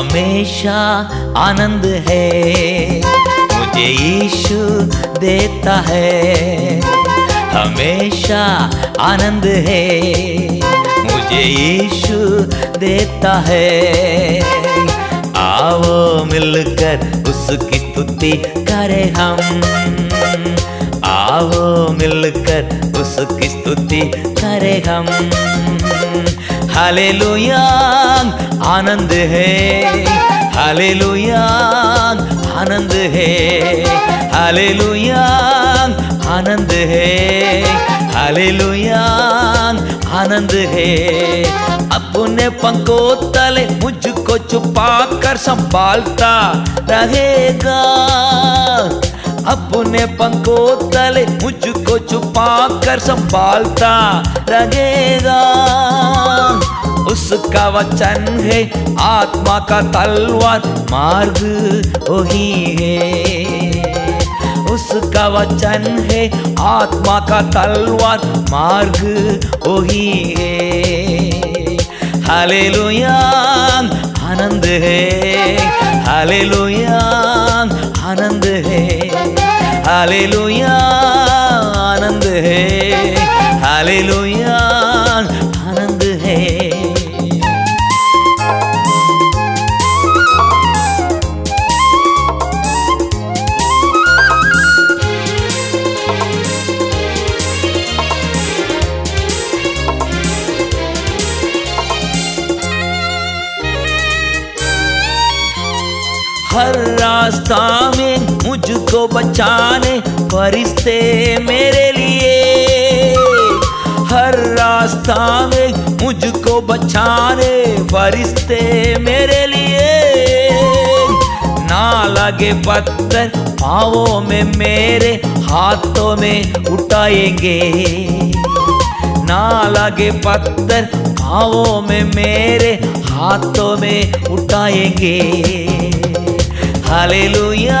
हमेशा आनंद है। मुझे यीशु देता है। हमेशा आनंद है। मुझे यीशु देता है। आओ मिलकर उसकी स्तुति करें हम। आओ मिलकर उसकी स्तुति करें हम। हालेलुया आनंद है। हालेलुया आनंद है। हालेलुया आनंद है। हालेलुया आनंद है। अपने पंखों तले मुझको छुपा कर संभालता रहेगा। अपने पंखों तले मुझको छुपा कर संभालता रहेगा। उसका वचन है, आत्मा का तलवार, मार्ग वही है। उसका वचन है, आत्मा का तलवार, मार्ग वही है। हालेलुया, आनंद है। हालेलुया, आनंद है। हालेलुया, आनंद है। हालेलुया हर रास्ता में मुझको बचाने फरिश्ते मेरे लिए। हर रास्ता में मुझको बचाने फरिश्ते मेरे लिए। ना लगे पत्थर पाँवों में मेरे हाथों में उठाएँगे। ना लगे पत्थर पाँवों में मेरे हाथों में उठाएँगे। हालेलुया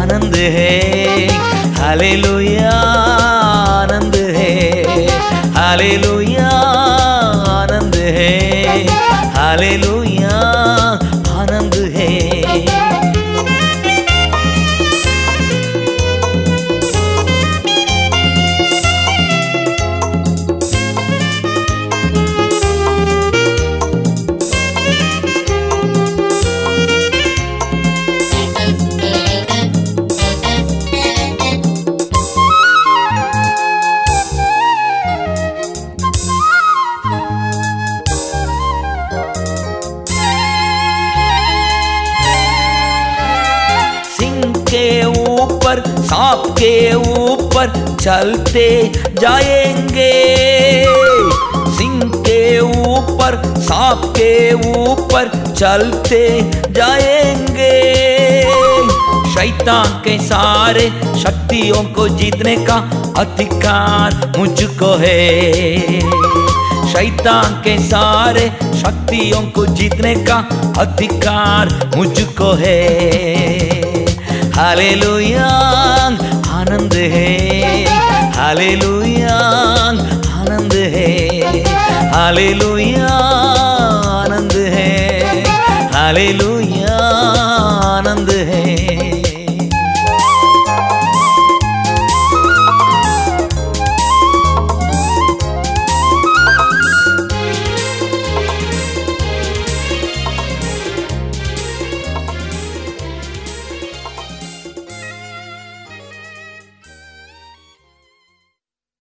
आनंद है हालेलुया आनंद है हालेलुया सांप के ऊपर चलते जाएँगे। सिंह के ऊपर, सांप के ऊपर चलते जाएँगे। शैतान के सारे शक्तियों को जीतने का अधिकार मुझको है। शैतान के सारे शक्तियों को जीतने का अधिकार मुझको है। हालेलुया। हालेलुया आनंद है हालेलुया आनंद है हालेलुया